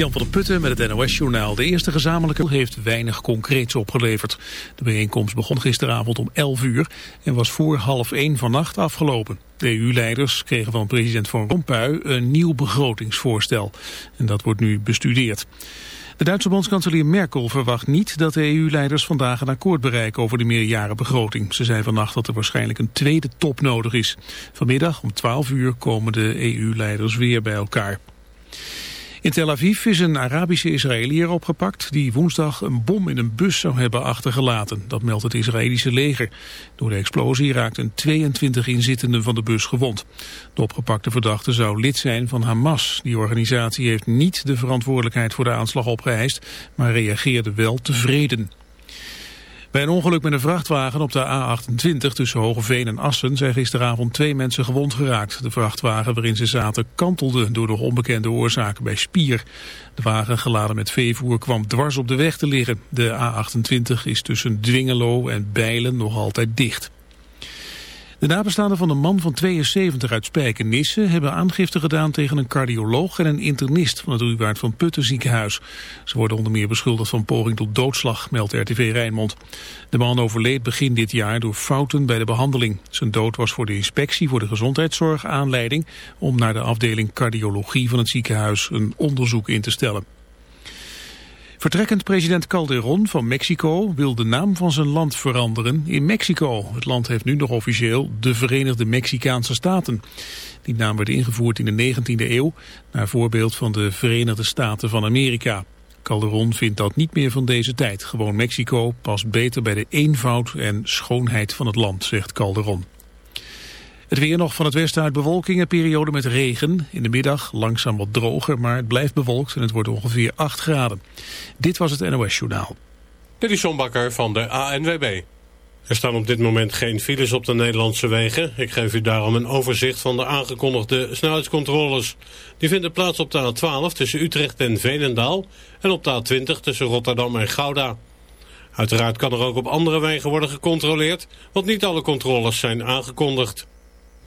Jan van der Putten met het NOS-journaal. De eerste gezamenlijke heeft weinig concreets opgeleverd. De bijeenkomst begon gisteravond om 11 uur en was voor half 1 vannacht afgelopen. De EU-leiders kregen van president Van Rompuy een nieuw begrotingsvoorstel. En dat wordt nu bestudeerd. De Duitse bondskanselier Merkel verwacht niet dat de EU-leiders vandaag een akkoord bereiken over de meerjarenbegroting. Ze zei vannacht dat er waarschijnlijk een tweede top nodig is. Vanmiddag om 12 uur komen de EU-leiders weer bij elkaar. In Tel Aviv is een Arabische Israëliër opgepakt die woensdag een bom in een bus zou hebben achtergelaten. Dat meldt het Israëlische leger. Door de explosie raakten 22 inzittenden van de bus gewond. De opgepakte verdachte zou lid zijn van Hamas. Die organisatie heeft niet de verantwoordelijkheid voor de aanslag opgeëist, maar reageerde wel tevreden. Bij een ongeluk met een vrachtwagen op de A28 tussen Hogeveen en Assen zijn gisteravond twee mensen gewond geraakt. De vrachtwagen waarin ze zaten kantelde door nog onbekende oorzaken bij Spier. De wagen geladen met veevoer kwam dwars op de weg te liggen. De A28 is tussen Dwingelo en Bijlen nog altijd dicht. De nabestaanden van een man van 72 uit Spijkenisse hebben aangifte gedaan tegen een cardioloog en een internist van het Ruwaard van Putten ziekenhuis. Ze worden onder meer beschuldigd van poging tot doodslag, meldt RTV Rijnmond. De man overleed begin dit jaar door fouten bij de behandeling. Zijn dood was voor de inspectie voor de gezondheidszorg aanleiding om naar de afdeling cardiologie van het ziekenhuis een onderzoek in te stellen. Vertrekkend president Calderon van Mexico wil de naam van zijn land veranderen in Mexico. Het land heeft nu nog officieel de Verenigde Mexicaanse Staten. Die naam werd ingevoerd in de 19e eeuw, naar voorbeeld van de Verenigde Staten van Amerika. Calderon vindt dat niet meer van deze tijd. Gewoon Mexico past beter bij de eenvoud en schoonheid van het land, zegt Calderon. Het weer nog van het westen uit bewolking, een periode met regen. In de middag langzaam wat droger, maar het blijft bewolkt en het wordt ongeveer 8 graden. Dit was het NOS Journaal. Dit is van de ANWB. Er staan op dit moment geen files op de Nederlandse wegen. Ik geef u daarom een overzicht van de aangekondigde snelheidscontroles. Die vinden plaats op de A12 tussen Utrecht en Veenendaal... en op de A20 tussen Rotterdam en Gouda. Uiteraard kan er ook op andere wegen worden gecontroleerd... want niet alle controles zijn aangekondigd.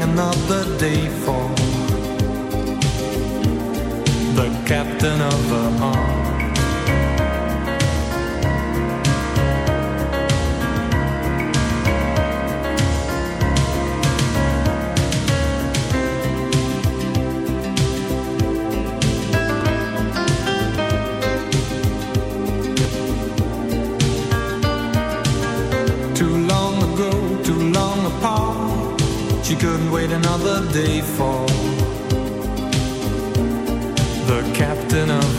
another day for the captain of the arm wait another day for the captain of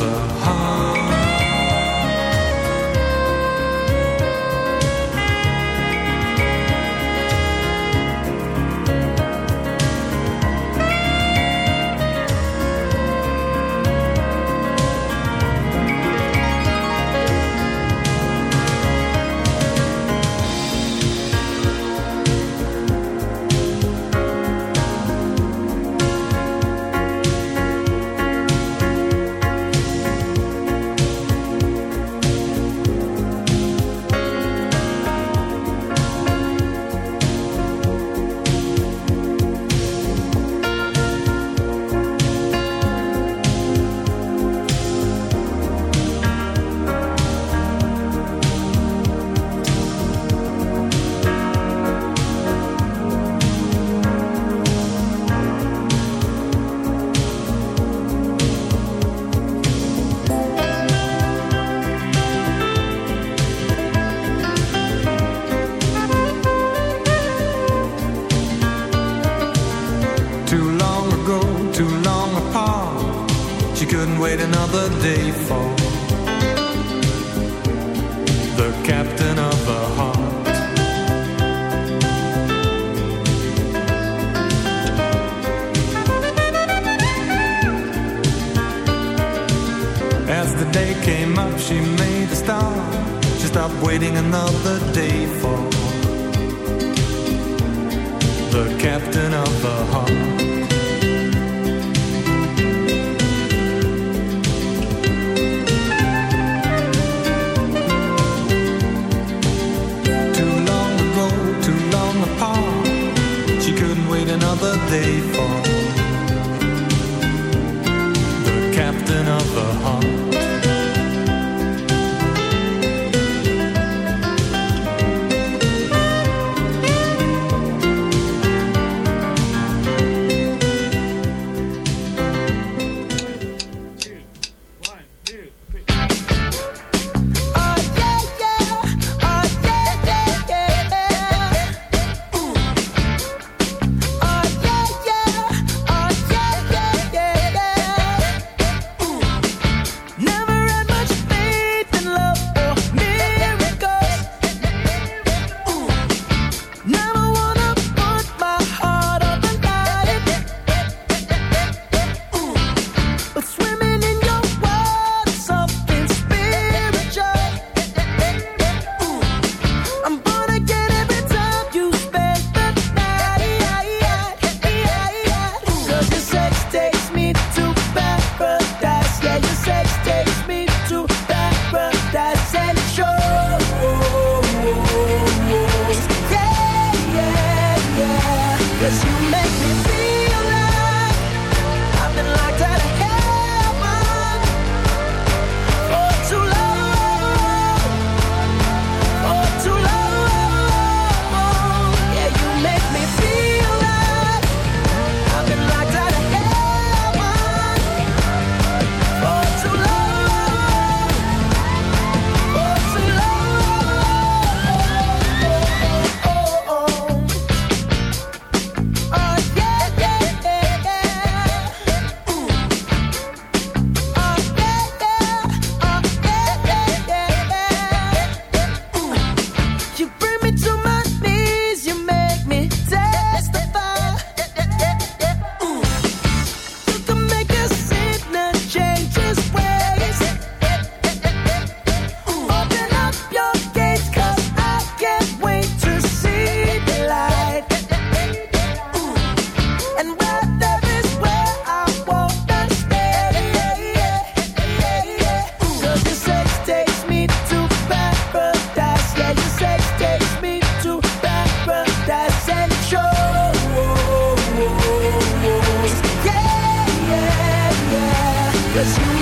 day for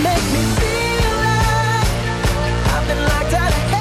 make me feel like I've been locked out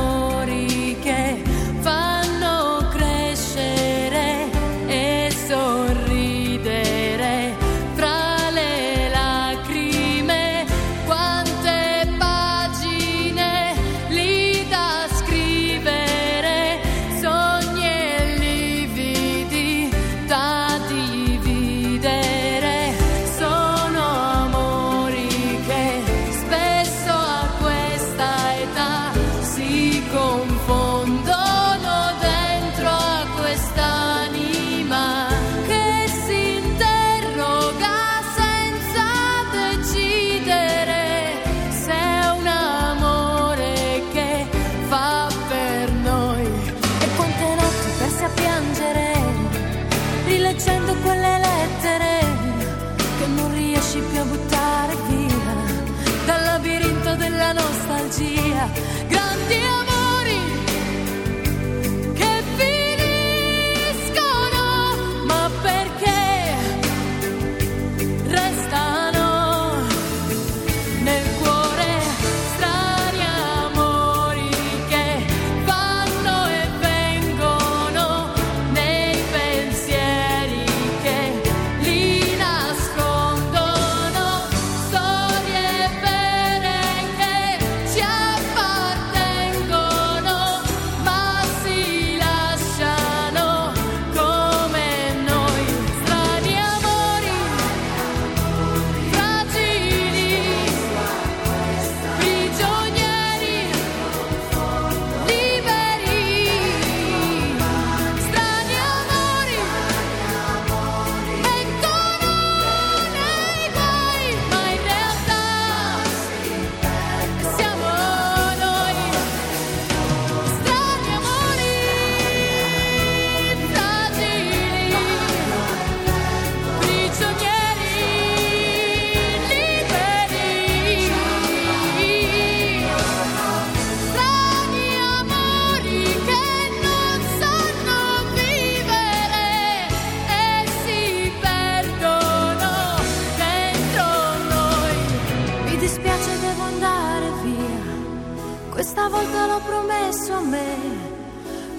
addosso a me,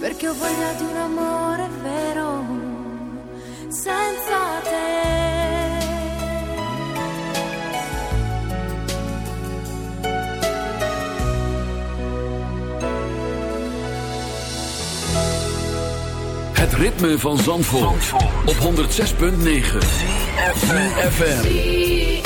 perché ho voglia di un amore vero, senza te. Het ritme van Zandvoort, Zandvoort. op 106.9 FM.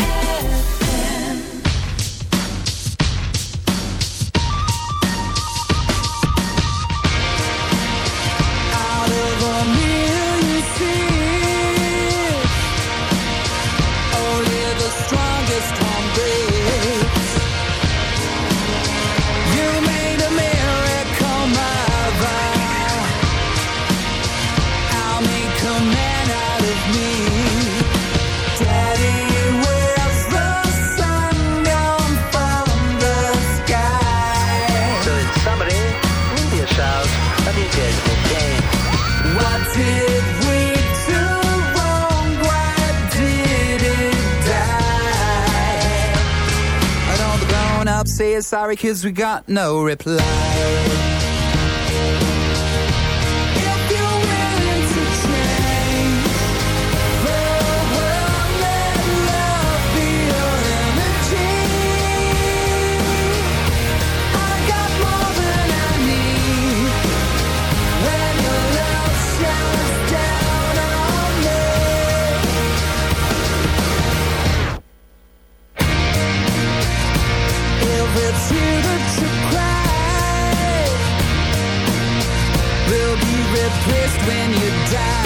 sorry, we got no reply. replaced when you die.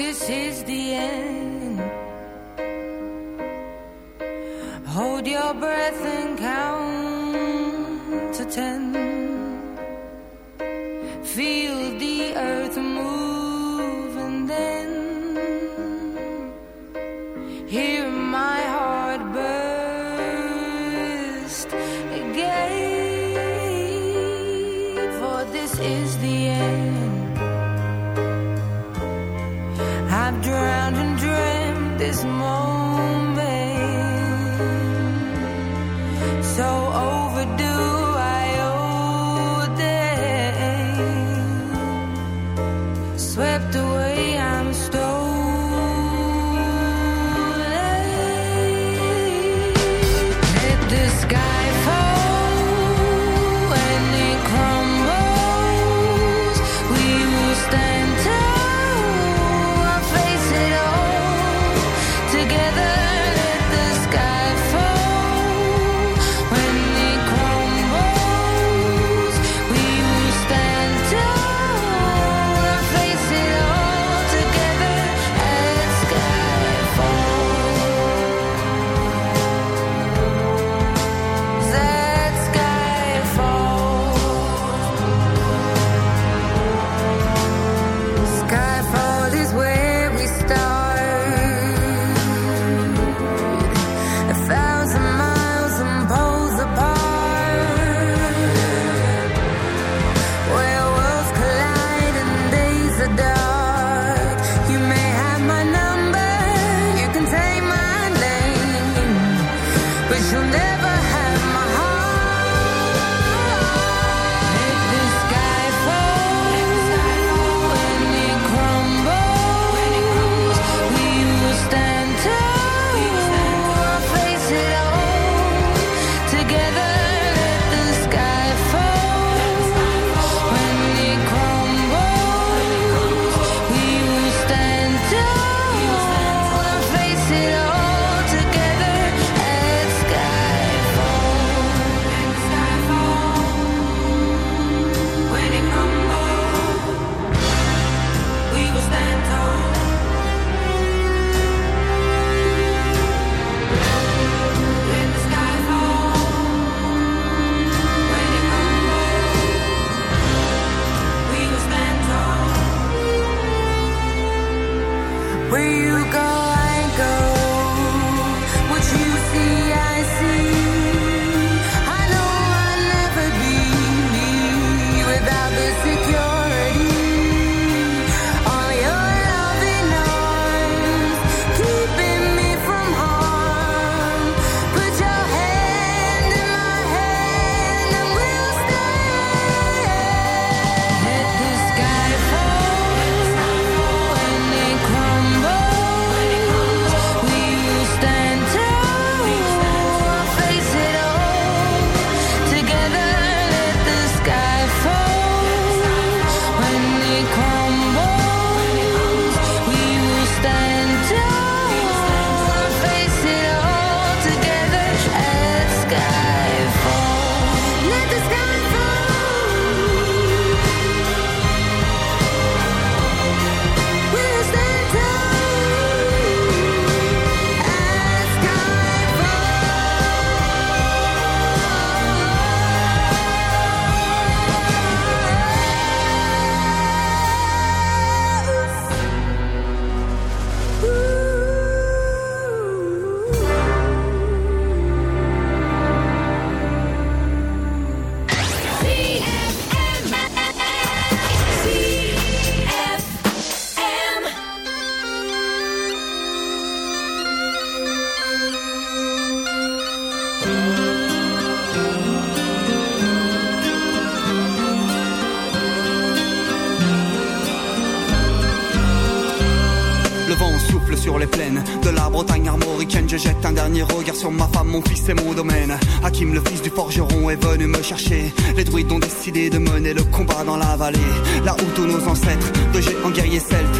This is the end. vallée, là où nos ancêtres, de géants guerriers celtes,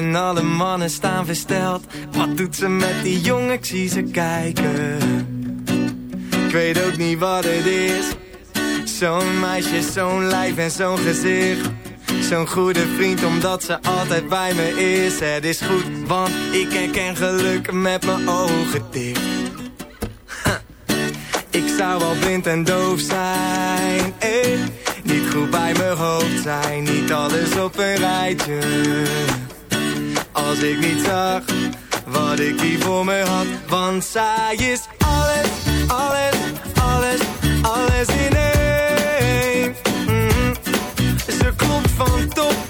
En alle mannen staan versteld. Wat doet ze met die jongen? Ik zie ze kijken. Ik weet ook niet wat het is. Zo'n meisje, zo'n lijf en zo'n gezicht. Zo'n goede vriend omdat ze altijd bij me is. Het is goed, want ik herken geluk met mijn ogen dicht. Ik zou wel blind en doof zijn. Eh. Niet goed bij mijn hoofd zijn. Niet alles op een rijtje. Als ik niet zag wat ik hier voor me had. Want zij is alles, alles, alles, alles in één. Mhm. Ze klopt van top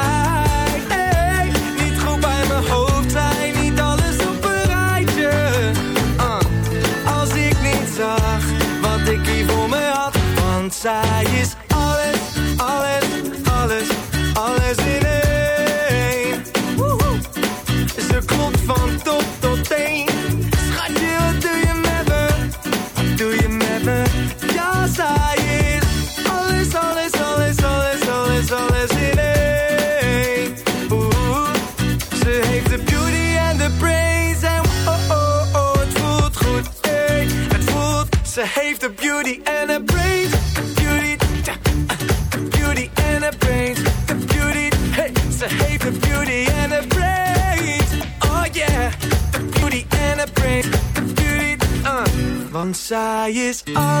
is all